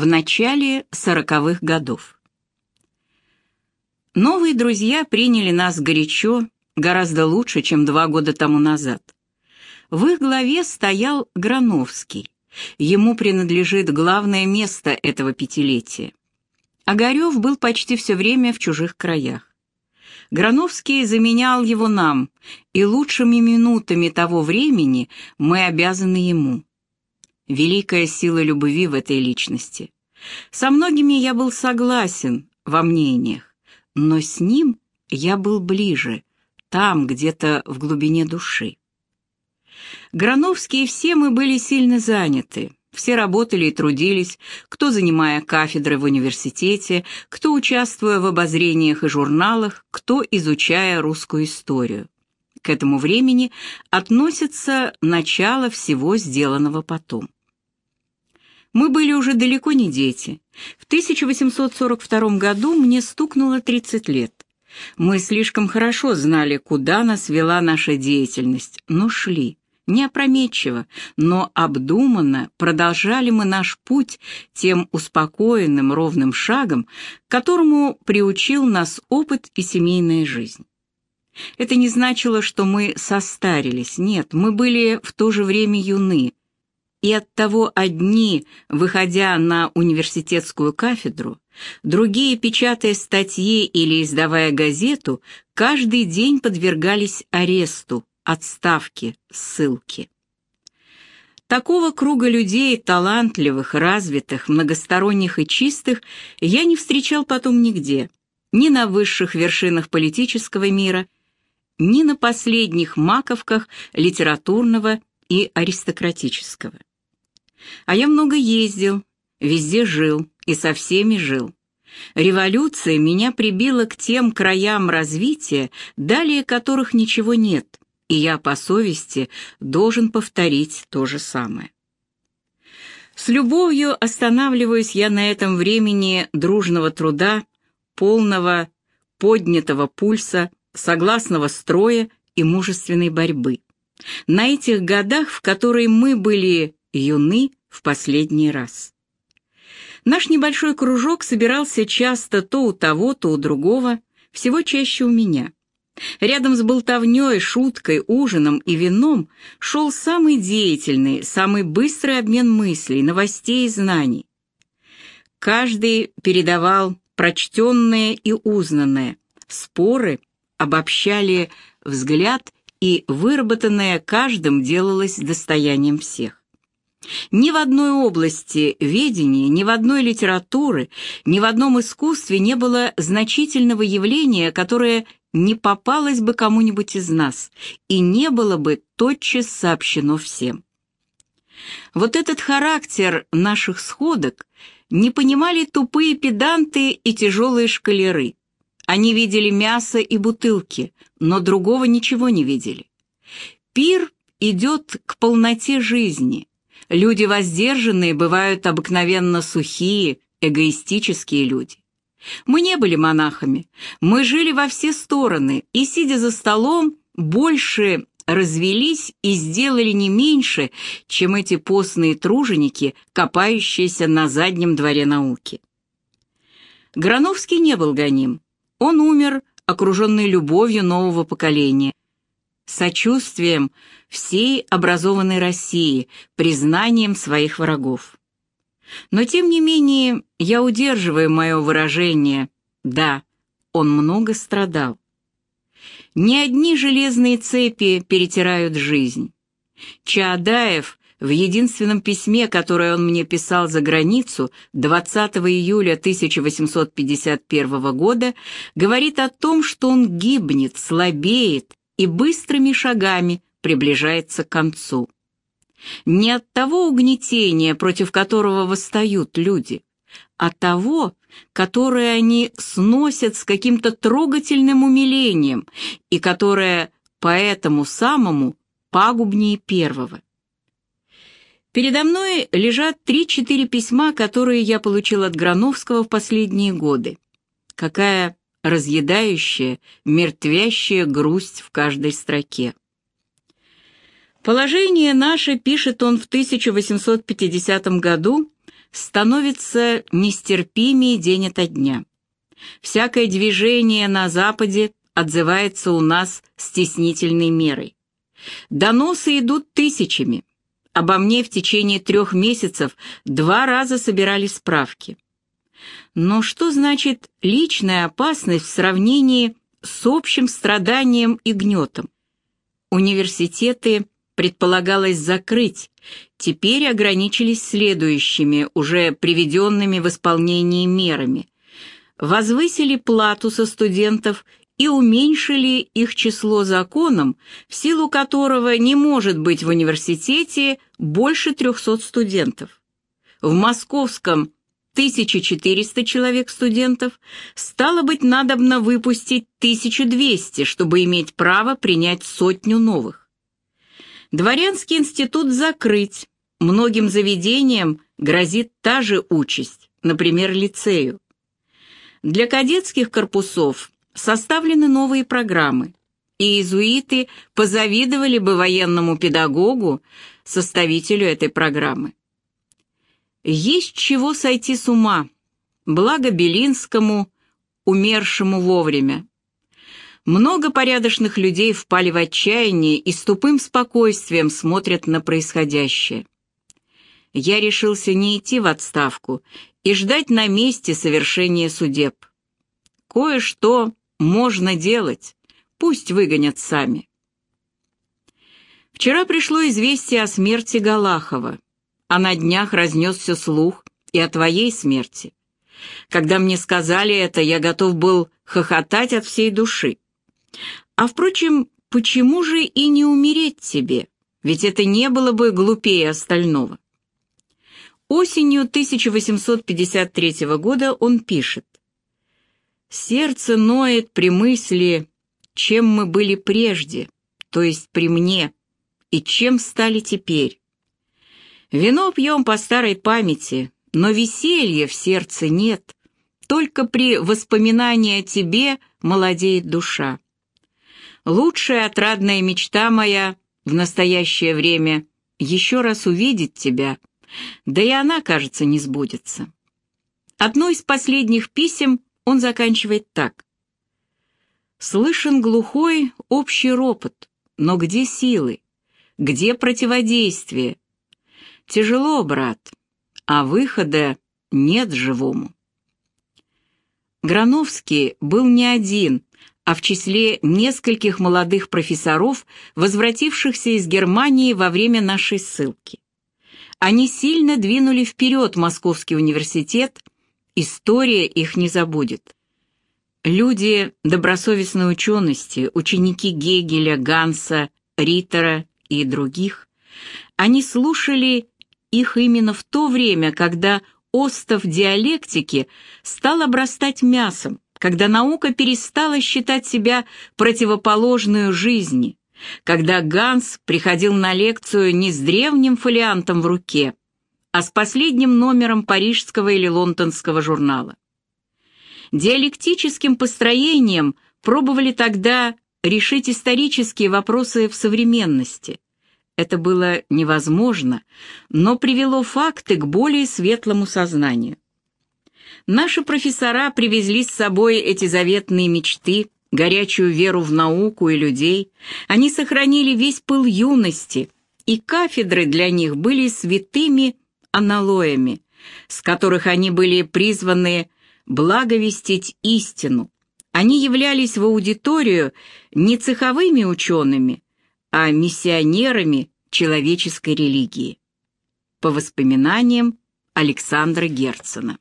в начале сороковых годов. Новые друзья приняли нас горячо, гораздо лучше, чем два года тому назад. В их главе стоял Грановский. Ему принадлежит главное место этого пятилетия. Огарев был почти все время в чужих краях. Грановский заменял его нам, и лучшими минутами того времени мы обязаны ему. Великая сила любви в этой личности. Со многими я был согласен во мнениях, но с ним я был ближе, там, где-то в глубине души. Грановские все мы были сильно заняты. Все работали и трудились, кто занимая кафедры в университете, кто участвуя в обозрениях и журналах, кто изучая русскую историю. К этому времени относится начало всего сделанного потом. Мы были уже далеко не дети. В 1842 году мне стукнуло 30 лет. Мы слишком хорошо знали, куда нас вела наша деятельность, но шли не опрометчиво, но обдуманно продолжали мы наш путь тем успокоенным ровным шагом, к которому приучил нас опыт и семейная жизнь. Это не значило, что мы состарились, нет, мы были в то же время юны, и оттого одни, выходя на университетскую кафедру, другие, печатая статьи или издавая газету, каждый день подвергались аресту, отставки, ссылки. Такого круга людей, талантливых, развитых, многосторонних и чистых, я не встречал потом нигде, ни на высших вершинах политического мира, ни на последних маковках литературного и аристократического. А я много ездил, везде жил и со всеми жил. Революция меня прибила к тем краям развития, далее которых ничего нет, и я по совести должен повторить то же самое. С любовью останавливаюсь я на этом времени дружного труда, полного, поднятого пульса, согласного строя и мужественной борьбы. На этих годах, в которые мы были юны в последний раз. Наш небольшой кружок собирался часто то у того, то у другого, всего чаще у меня. Рядом с болтовней, шуткой, ужином и вином шел самый деятельный, самый быстрый обмен мыслей, новостей и знаний. Каждый передавал прочтенное и узнанное, споры обобщали взгляд, и выработанное каждым делалось достоянием всех. Ни в одной области ведения, ни в одной литературе, ни в одном искусстве не было значительного явления, которое не попалось бы кому-нибудь из нас и не было бы тотчас сообщено всем. Вот этот характер наших сходок не понимали тупые педанты и тяжелые шкалеры. Они видели мясо и бутылки, но другого ничего не видели. Пир идет к полноте жизни. Люди воздержанные бывают обыкновенно сухие, эгоистические люди. Мы не были монахами, мы жили во все стороны, и, сидя за столом, больше развелись и сделали не меньше, чем эти постные труженики, копающиеся на заднем дворе науки. Грановский не был гоним. Он умер, окруженный любовью нового поколения, сочувствием всей образованной России, признанием своих врагов. Но тем не менее я удерживаю мое выражение «да, он много страдал». Не одни железные цепи перетирают жизнь. Чаадаев в единственном письме, которое он мне писал за границу 20 июля 1851 года, говорит о том, что он гибнет, слабеет и быстрыми шагами приближается к концу. Не от того угнетения, против которого восстают люди, а того, которое они сносят с каким-то трогательным умилением и которое поэтому самому пагубнее первого. Передо мной лежат три-четыре письма, которые я получил от Грановского в последние годы. Какая разъедающая, мертвящая грусть в каждой строке. Положение наше, пишет он в 1850 году, становится нестерпимее день ото дня. Всякое движение на Западе отзывается у нас стеснительной мерой. Доносы идут тысячами. Обо мне в течение трех месяцев два раза собирали справки. Но что значит личная опасность в сравнении с общим страданием и гнетом? Университеты предполагалось закрыть, теперь ограничились следующими, уже приведенными в исполнение мерами. Возвысили плату со студентов и уменьшили их число законом, в силу которого не может быть в университете больше 300 студентов. В московском 1400 человек студентов, стало быть, надобно выпустить 1200, чтобы иметь право принять сотню новых. Дворянский институт закрыть, многим заведениям грозит та же участь, например, лицею. Для кадетских корпусов составлены новые программы, и иезуиты позавидовали бы военному педагогу, составителю этой программы. Есть чего сойти с ума, благо Белинскому, умершему вовремя. Много порядочных людей впали в отчаяние и с тупым спокойствием смотрят на происходящее. Я решился не идти в отставку и ждать на месте совершения судеб. Кое-что можно делать, пусть выгонят сами. Вчера пришло известие о смерти Галахова, а на днях разнесся слух и о твоей смерти. Когда мне сказали это, я готов был хохотать от всей души. А впрочем, почему же и не умереть тебе? Ведь это не было бы глупее остального. Осенью 1853 года он пишет. Сердце ноет при мысли, чем мы были прежде, то есть при мне, и чем стали теперь. Вино пьем по старой памяти, но веселья в сердце нет. Только при воспоминании о тебе молодеет душа. Лучшая отрадная мечта моя в настоящее время — еще раз увидеть тебя, да и она, кажется, не сбудется. Одно из последних писем он заканчивает так. «Слышен глухой общий ропот, но где силы? Где противодействие? Тяжело, брат, а выхода нет живому». Грановский был не один, а в числе нескольких молодых профессоров, возвратившихся из Германии во время нашей ссылки. Они сильно двинули вперед Московский университет, История их не забудет. Люди добросовестной учености, ученики Гегеля, Ганса, Риттера и других, они слушали их именно в то время, когда остов диалектики стал обрастать мясом, когда наука перестала считать себя противоположную жизни, когда Ганс приходил на лекцию не с древним фолиантом в руке, а с последним номером парижского или лондонского журнала. Диалектическим построением пробовали тогда решить исторические вопросы в современности. Это было невозможно, но привело факты к более светлому сознанию. Наши профессора привезли с собой эти заветные мечты, горячую веру в науку и людей. Они сохранили весь пыл юности, и кафедры для них были святыми аналоями, с которых они были призваны благовестить истину. Они являлись в аудиторию не цеховыми учеными, а миссионерами человеческой религии. По воспоминаниям Александра Герцена.